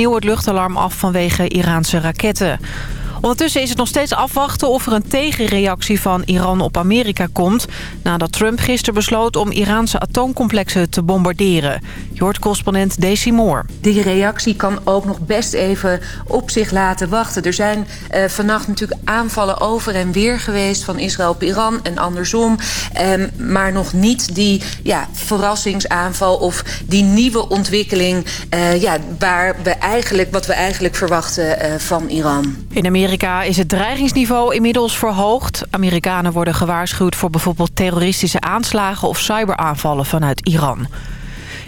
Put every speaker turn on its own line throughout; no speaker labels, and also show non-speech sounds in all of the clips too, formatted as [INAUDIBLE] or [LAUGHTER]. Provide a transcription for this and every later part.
Nieuw het luchtalarm af vanwege Iraanse raketten. Ondertussen is het nog steeds afwachten of er een tegenreactie van Iran op Amerika komt... nadat Trump gisteren besloot om Iraanse atoomcomplexen te bombarderen. Je hoort correspondent Daisy Moore.
Die reactie kan ook nog best even op zich laten wachten. Er zijn uh, vannacht natuurlijk aanvallen over en weer geweest... van Israël op Iran en andersom. Um, maar nog niet die ja, verrassingsaanval of die nieuwe ontwikkeling... Uh, ja, waar we eigenlijk, wat we eigenlijk verwachten uh, van Iran.
In Amerika Amerika is het dreigingsniveau inmiddels verhoogd. Amerikanen worden gewaarschuwd voor bijvoorbeeld terroristische aanslagen of cyberaanvallen vanuit Iran.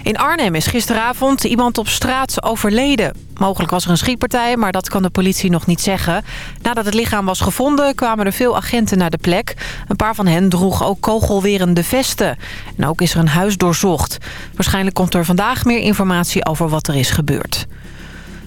In Arnhem is gisteravond iemand op straat overleden. Mogelijk was er een schietpartij, maar dat kan de politie nog niet zeggen. Nadat het lichaam was gevonden kwamen er veel agenten naar de plek. Een paar van hen droegen ook kogelwerende vesten. En ook is er een huis doorzocht. Waarschijnlijk komt er vandaag meer informatie over wat er is gebeurd.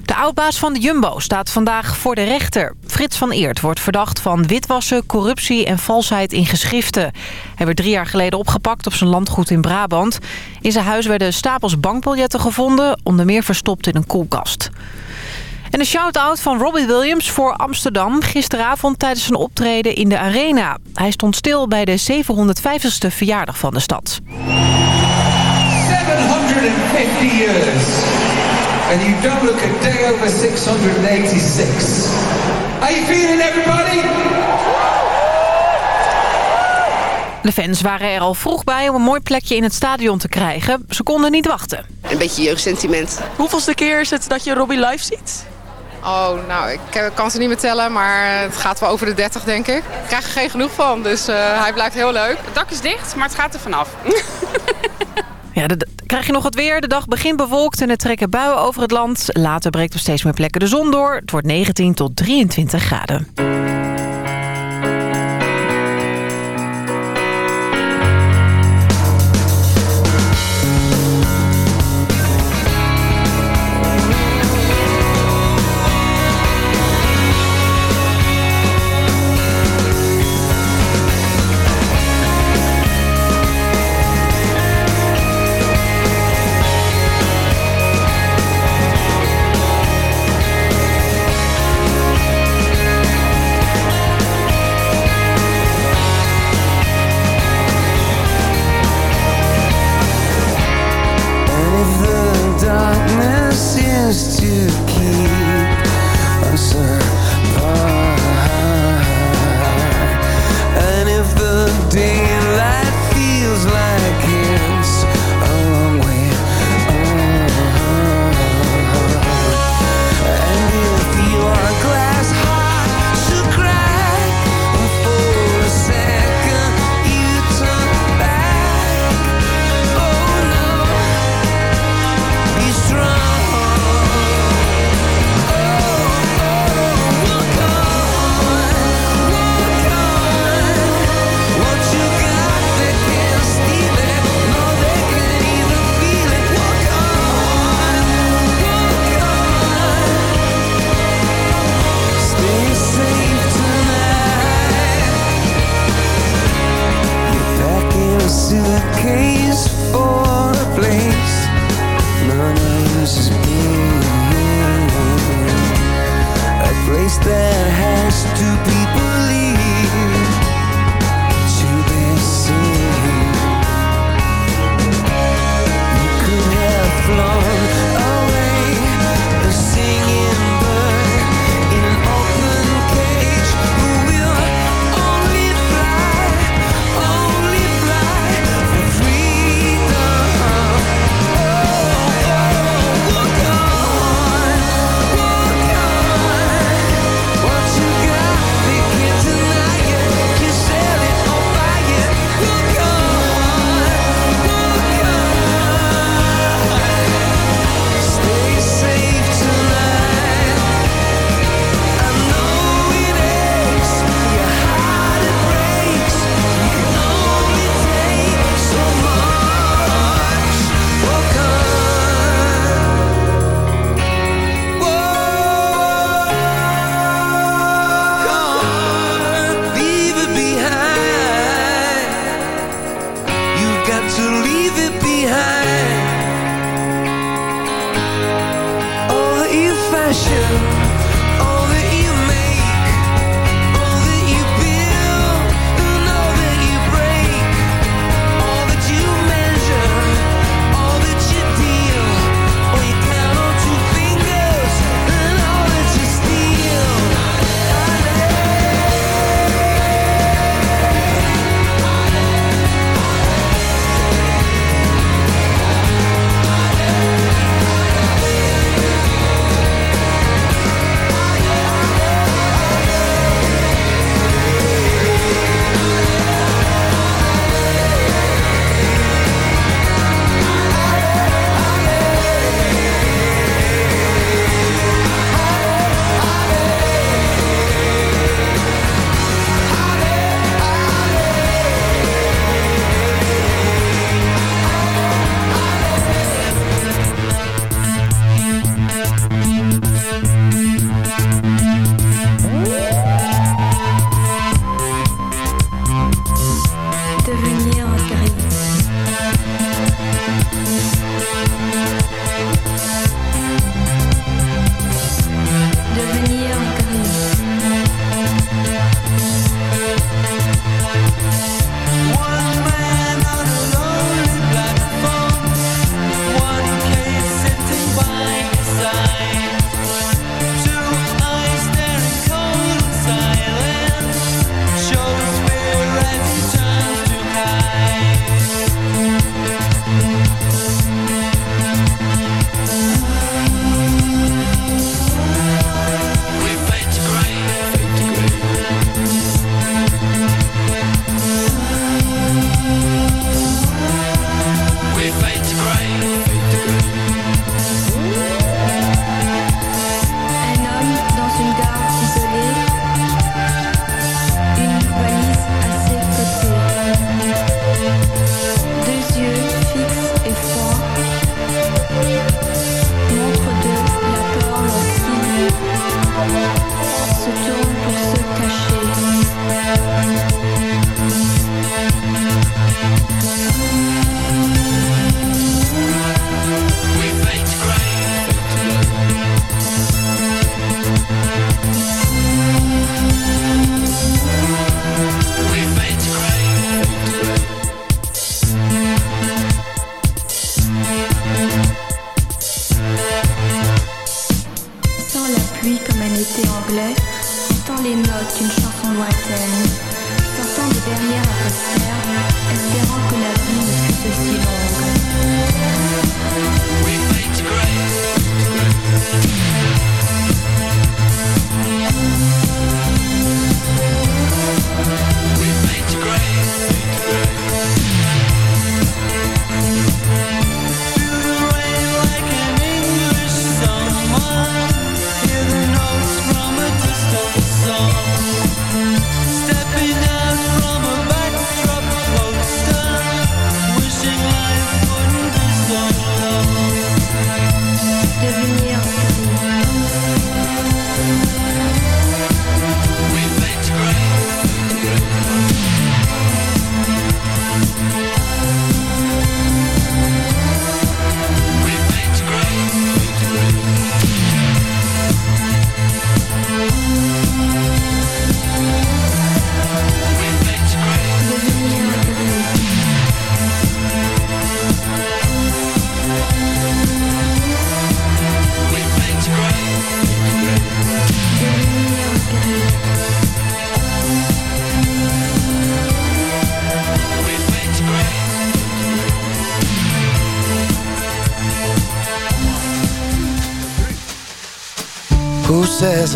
De oudbaas van de Jumbo staat vandaag voor de rechter. Frits van Eert wordt verdacht van witwassen, corruptie en valsheid in geschriften. Hij werd drie jaar geleden opgepakt op zijn landgoed in Brabant. In zijn huis werden stapels bankbiljetten gevonden, onder meer verstopt in een koelkast. En een shout-out van Robbie Williams voor Amsterdam... gisteravond tijdens een optreden in de Arena. Hij stond stil bij de 750ste verjaardag van de stad.
750 years. And you don't look a day over 686. Are you feeling everybody?
De fans waren er al vroeg bij om een mooi plekje in het stadion te krijgen. Ze konden niet wachten.
Een beetje jeugdsentiment.
Hoeveelste keer is het dat je Robbie live ziet?
Oh, nou, ik kan ze niet meer tellen, maar het gaat wel over de 30, denk ik. Ik krijg er geen genoeg van, dus uh, hij blijft heel leuk. Het dak is dicht, maar het gaat er vanaf. [LAUGHS]
Ja, de, krijg je nog het weer. De dag begint bewolkt en er trekken buien over het land. Later breekt op steeds meer plekken de zon door. Het wordt 19 tot 23 graden.
that has to be.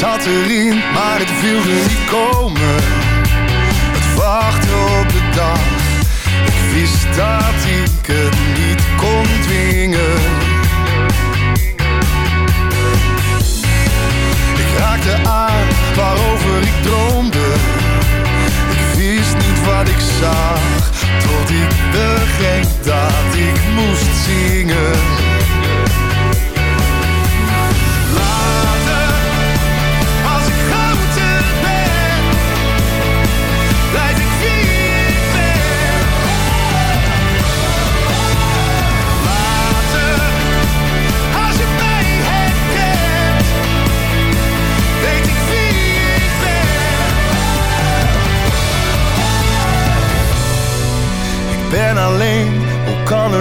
Water in, maar het wilde niet komen. Het wachtte op de dag. Ik wist dat ik het niet kon dwingen. Ik raakte aan waarover ik droomde. Ik wist niet wat ik zag,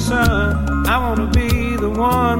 sun. I wanna be the one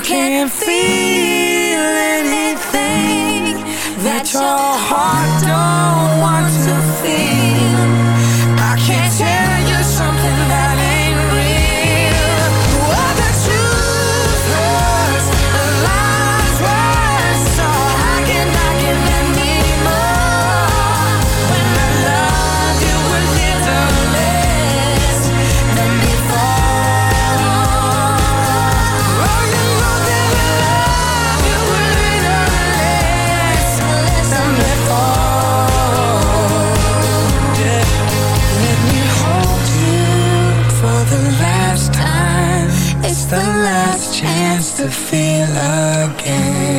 you can't feel anything that your heart don't want to feel. I can't tell. to feel again.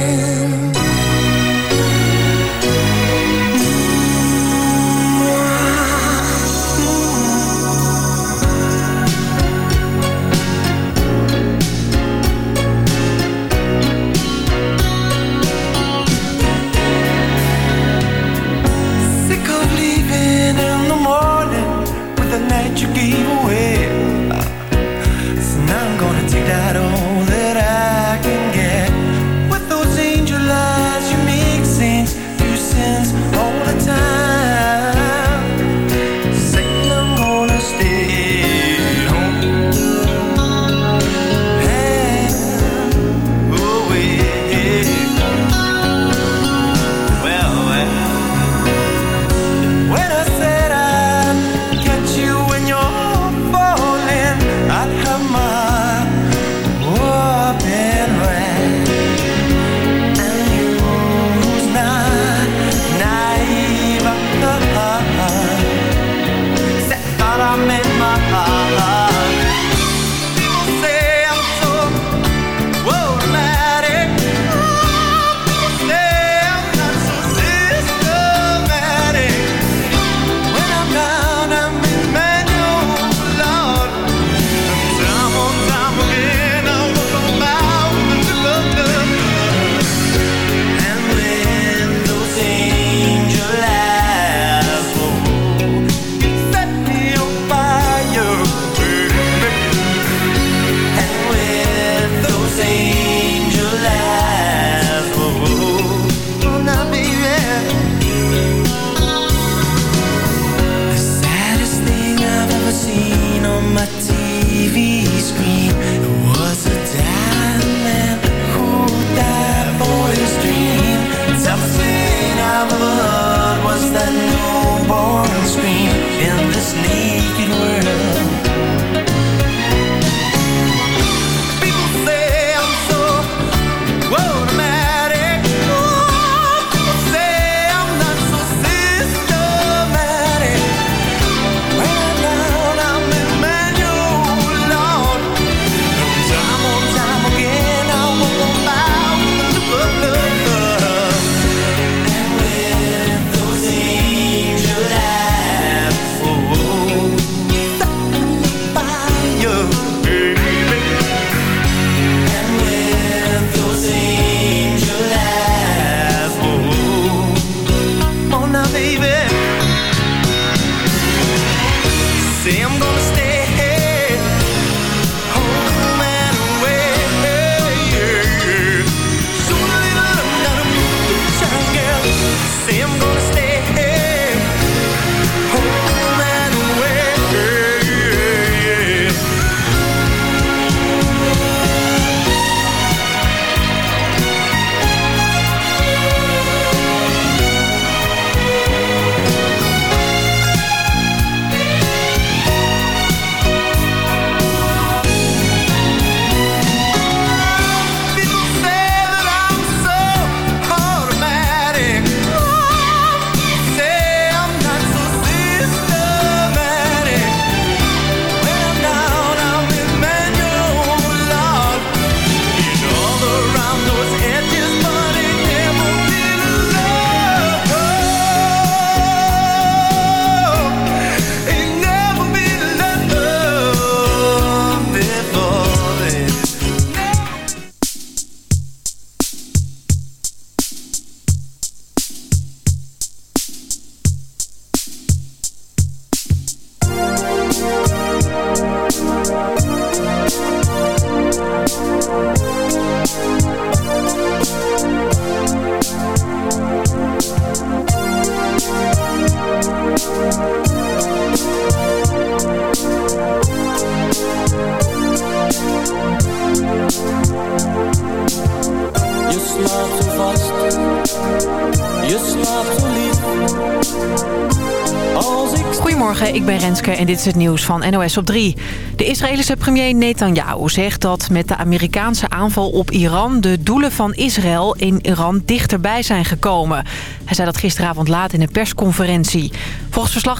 Dit is het nieuws van NOS op 3. De Israëlische premier Netanyahu zegt dat met de Amerikaanse aanval op Iran... de doelen van Israël in Iran dichterbij zijn gekomen. Hij zei dat gisteravond laat in een persconferentie. Volgens verslag